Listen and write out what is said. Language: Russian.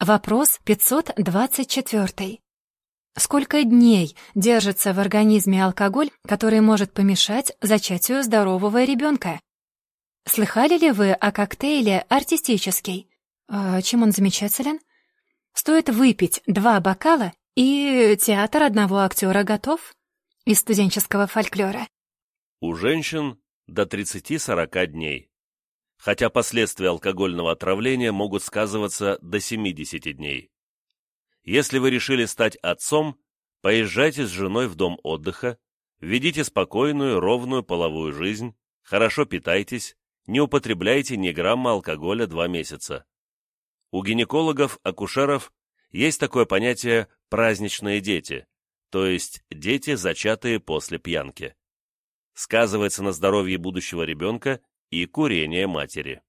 Вопрос 524. Сколько дней держится в организме алкоголь, который может помешать зачатию здорового ребенка? Слыхали ли вы о коктейле «Артистический»? А чем он замечателен? Стоит выпить два бокала, и театр одного актера готов? Из студенческого фольклора. У женщин до 30-40 дней. Хотя последствия алкогольного отравления могут сказываться до 70 дней. Если вы решили стать отцом, поезжайте с женой в дом отдыха, ведите спокойную, ровную половую жизнь, хорошо питайтесь, не употребляйте ни грамма алкоголя два месяца. У гинекологов, акушеров есть такое понятие «праздничные дети», то есть дети, зачатые после пьянки. Сказывается на здоровье будущего ребенка и курение матери.